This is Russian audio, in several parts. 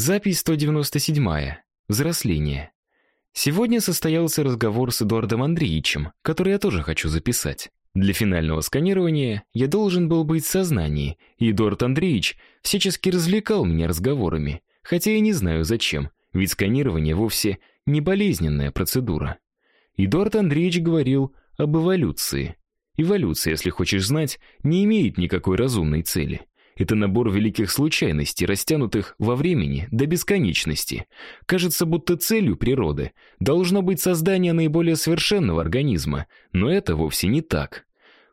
Запись 197. Взросление. Сегодня состоялся разговор с Эдуардом Андреевичем, который я тоже хочу записать. Для финального сканирования я должен был быть в сознании, и Эдуард Андреевич всячески развлекал меня разговорами, хотя я не знаю зачем, ведь сканирование вовсе не болезненная процедура. Эдуард Андреевич говорил об эволюции. Эволюция, если хочешь знать, не имеет никакой разумной цели. Это набор великих случайностей, растянутых во времени до бесконечности. Кажется, будто целью природы должно быть создание наиболее совершенного организма, но это вовсе не так.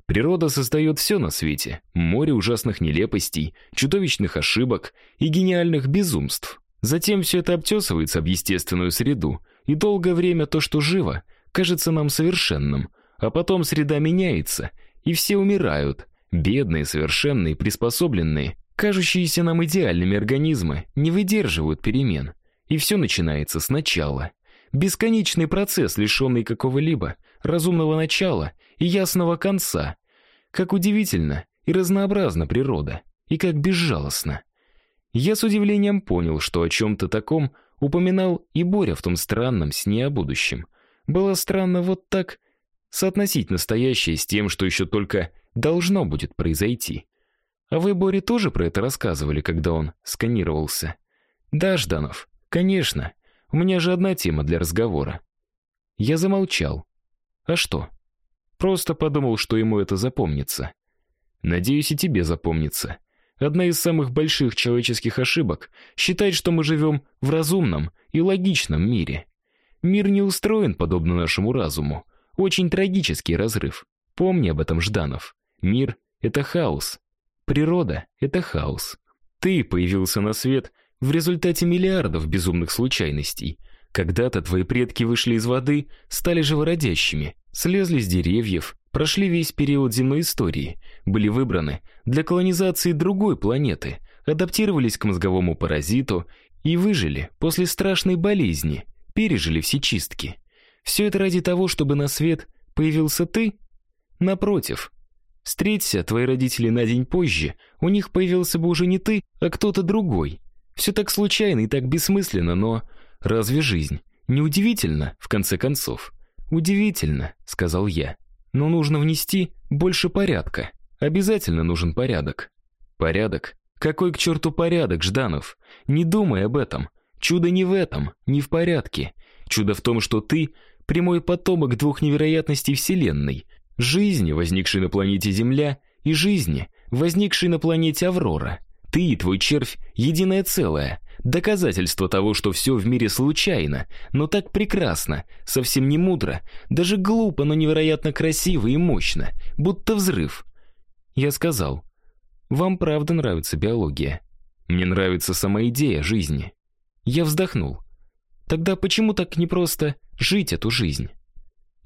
Природа создает все на свете: море ужасных нелепостей, чудовищных ошибок и гениальных безумств. Затем все это обтесывается об естественную среду, и долгое время то, что живо, кажется нам совершенным, а потом среда меняется, и все умирают. Бедные, совершенные, приспособленные, кажущиеся нам идеальными организмы не выдерживают перемен, и все начинается сначала. Бесконечный процесс, лишенный какого-либо разумного начала и ясного конца. Как удивительно и разнообразна природа, и как безжалостна. Я с удивлением понял, что о чем то таком упоминал и Боря в том странном сне о будущем. Было странно вот так соотносить настоящее с тем, что еще только должно будет произойти. А вы Боре тоже про это рассказывали, когда он сканировался? Да, Жданов. Конечно. У меня же одна тема для разговора. Я замолчал. А что? Просто подумал, что ему это запомнится. Надеюсь, и тебе запомнится. Одна из самых больших человеческих ошибок считать, что мы живем в разумном и логичном мире. Мир не устроен подобно нашему разуму. Очень трагический разрыв. Помни об этом, Жданов. Мир это хаос. Природа это хаос. Ты появился на свет в результате миллиардов безумных случайностей. Когда-то твои предки вышли из воды, стали живородящими, слезли с деревьев, прошли весь период земной истории, были выбраны для колонизации другой планеты, адаптировались к мозговому паразиту и выжили после страшной болезни, пережили все чистки. Все это ради того, чтобы на свет появился ты? Напротив, Встреться твои родители на день позже, у них появился бы уже не ты, а кто-то другой. Все так случайно и так бессмысленно, но разве жизнь не удивительно в конце концов? Удивительно, сказал я. Но нужно внести больше порядка. Обязательно нужен порядок. Порядок? Какой к черту порядок, Жданов? Не думай об этом. Чудо не в этом, не в порядке. Чудо в том, что ты прямой потомок двух невероятностей вселенной, жизни, возникшей на планете Земля, и жизни, возникшей на планете Аврора. Ты и твой червь единое целое. Доказательство того, что все в мире случайно, но так прекрасно, совсем не мудро, даже глупо, но невероятно красиво и мощно, будто взрыв. Я сказал: "Вам правда нравится биология? Мне нравится сама идея жизни". Я вздохнул. Тогда почему так непросто жить эту жизнь?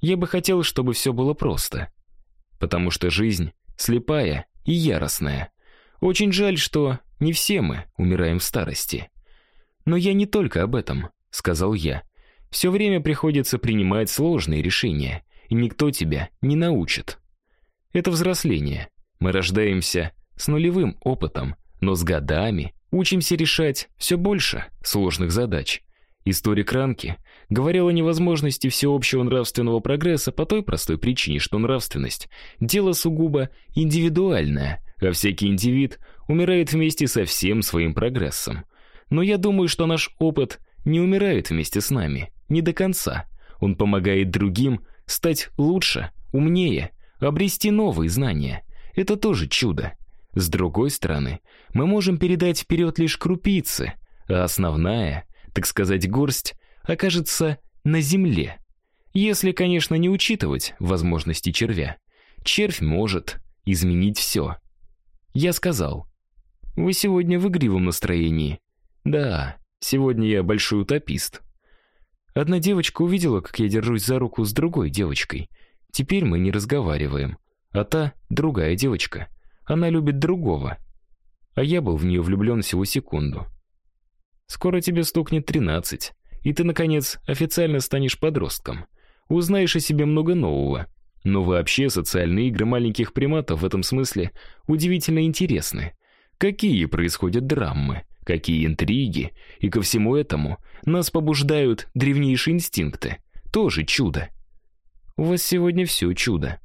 Я бы хотел, чтобы все было просто. Потому что жизнь слепая и яростная. Очень жаль, что не все мы умираем в старости. Но я не только об этом, сказал я. Все время приходится принимать сложные решения, и никто тебя не научит. Это взросление. Мы рождаемся с нулевым опытом, но с годами учимся решать все больше сложных задач. Историк Ранки говорил о невозможности всеобщего нравственного прогресса по той простой причине, что нравственность дело сугубо индивидуальное, а всякий индивид умирает вместе со всем своим прогрессом. Но я думаю, что наш опыт не умирает вместе с нами, не до конца. Он помогает другим стать лучше, умнее, обрести новые знания. Это тоже чудо. С другой стороны, мы можем передать вперед лишь крупицы, а основная так сказать, горсть окажется на земле. Если, конечно, не учитывать возможности червя. Червь может изменить все. Я сказал: "Вы сегодня в игривом настроении". "Да, сегодня я большой утопист". Одна девочка увидела, как я держусь за руку с другой девочкой. Теперь мы не разговариваем. А та другая девочка. Она любит другого. А я был в нее влюблен всего секунду. Скоро тебе стукнет тринадцать, и ты наконец официально станешь подростком. Узнаешь о себе много нового. Но вообще социальные игры маленьких приматов в этом смысле удивительно интересны. Какие происходят драмы, какие интриги, и ко всему этому нас побуждают древнейшие инстинкты. Тоже чудо. У вас сегодня все чудо.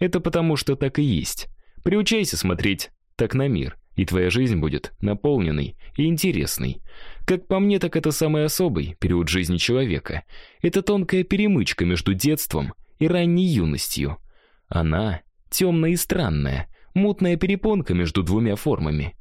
Это потому, что так и есть. Приучайся смотреть так на мир, и твоя жизнь будет наполненной и интересной. Как по мне, так это самый особый период жизни человека. Это тонкая перемычка между детством и ранней юностью. Она темная и странная, мутная перепонка между двумя формами.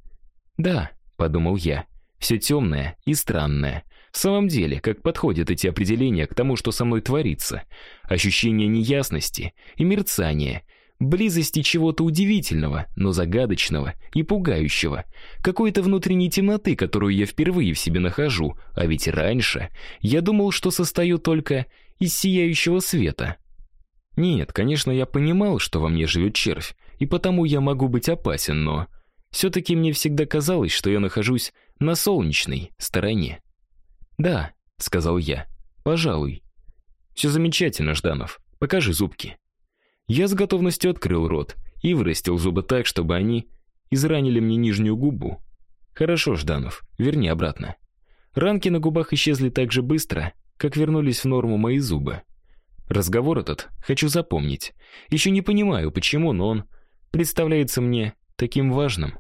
Да, подумал я. Все темное и странное. В самом деле, как подходят эти определения к тому, что со мной творится? Ощущение неясности и мерцания, близости чего-то удивительного, но загадочного и пугающего, какой-то внутренней темноты, которую я впервые в себе нахожу, а ведь раньше я думал, что состою только из сияющего света. Нет, конечно, я понимал, что во мне живет червь, и потому я могу быть опасен, но все таки мне всегда казалось, что я нахожусь на солнечной стороне. "Да", сказал я. "Пожалуй. Все замечательно, Жданов. Покажи зубки". Я с готовностью открыл рот и вырастил зубы так, чтобы они изранили мне нижнюю губу. Хорошо, Жданов, верни обратно. Ранки на губах исчезли так же быстро, как вернулись в норму мои зубы. Разговор этот хочу запомнить. Еще не понимаю, почему, но он представляется мне таким важным.